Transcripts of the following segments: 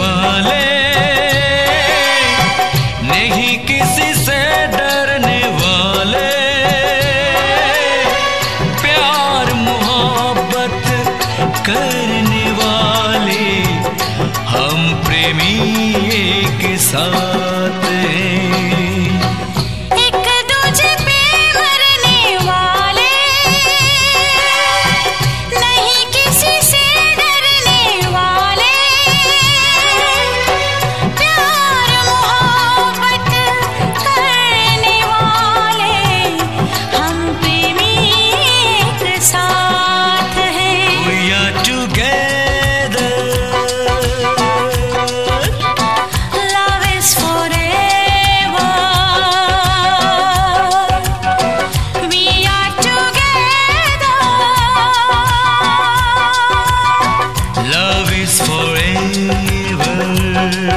वाले। नहीं किसी से डरने वाले। प्यार मोहब्बत करने वाले। हम प्रेमी एक साथ।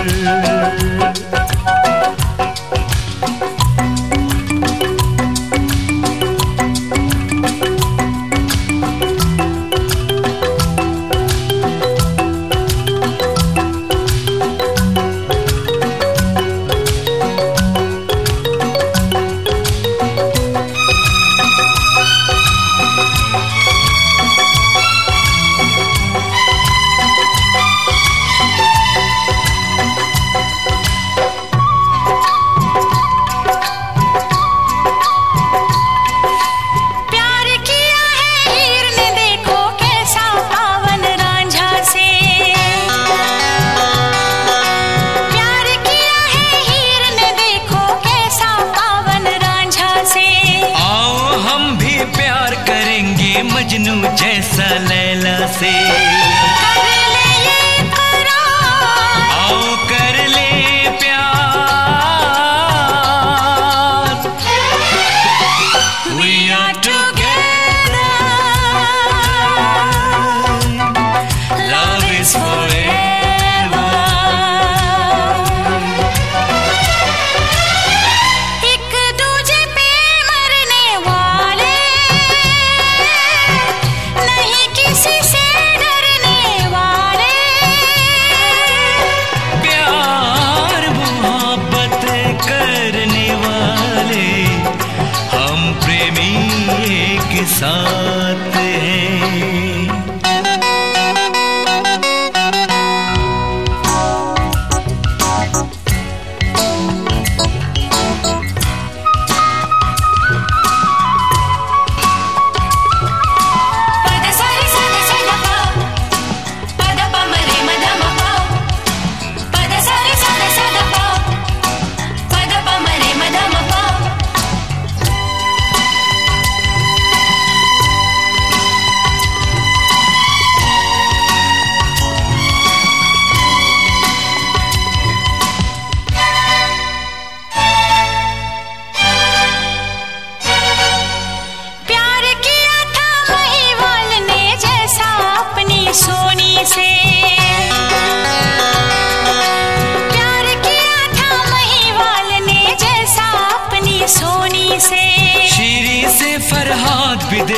是 सनैला से।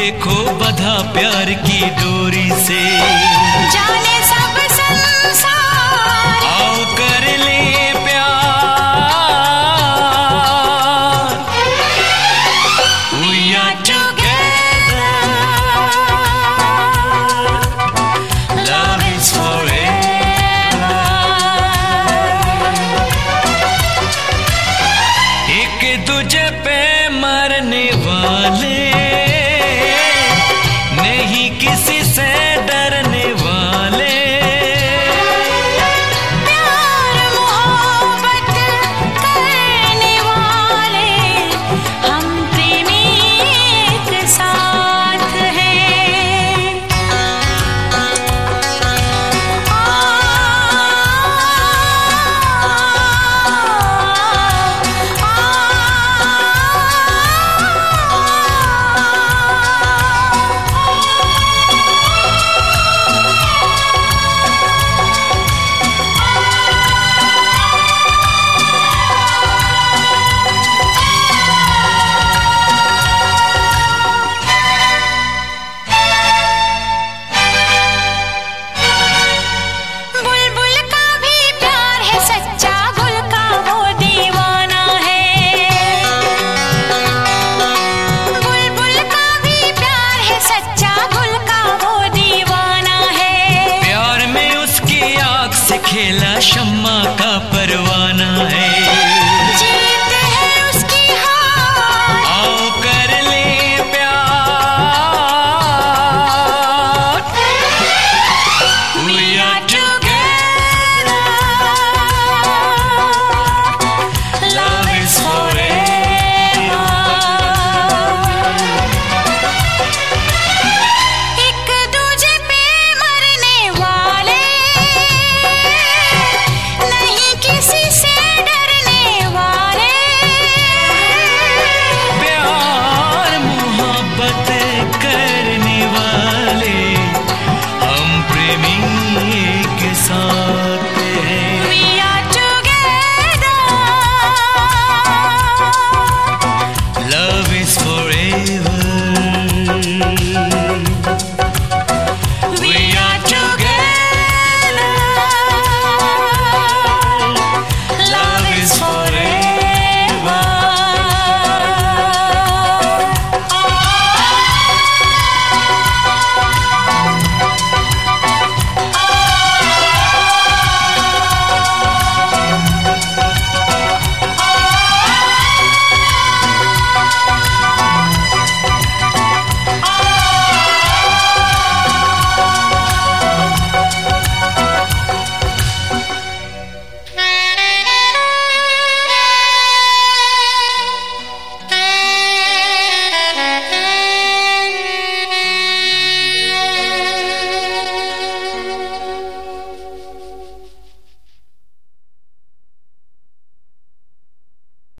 देखो बधा प्यार की डोरी से। जाने सब संसार। आओ कर ले प्यार। एक दूजे पे मरने वाले